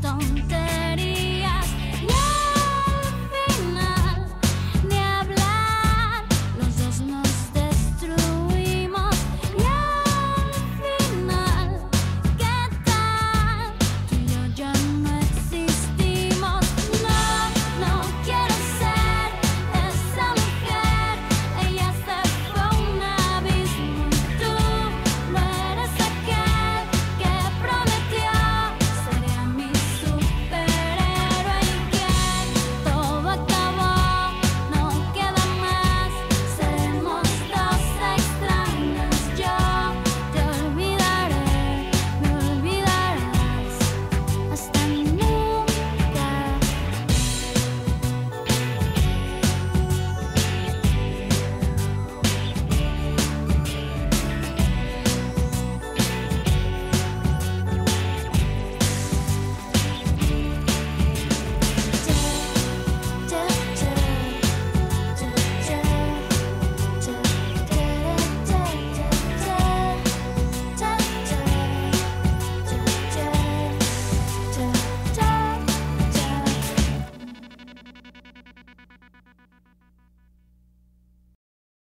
don't dirty